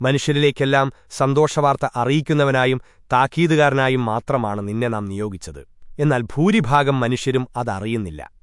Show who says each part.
Speaker 1: മനുഷ്യരിലേക്കെല്ലാം സന്തോഷവാർത്ത അറിയിക്കുന്നവനായും താക്കീതുകാരനായും മാത്രമാണ് നിന്നെ നാം നിയോഗിച്ചത്. എന്നാൽ ഭൂരിഭാഗം മനുഷ്യരും അതറിയുന്നില്ല.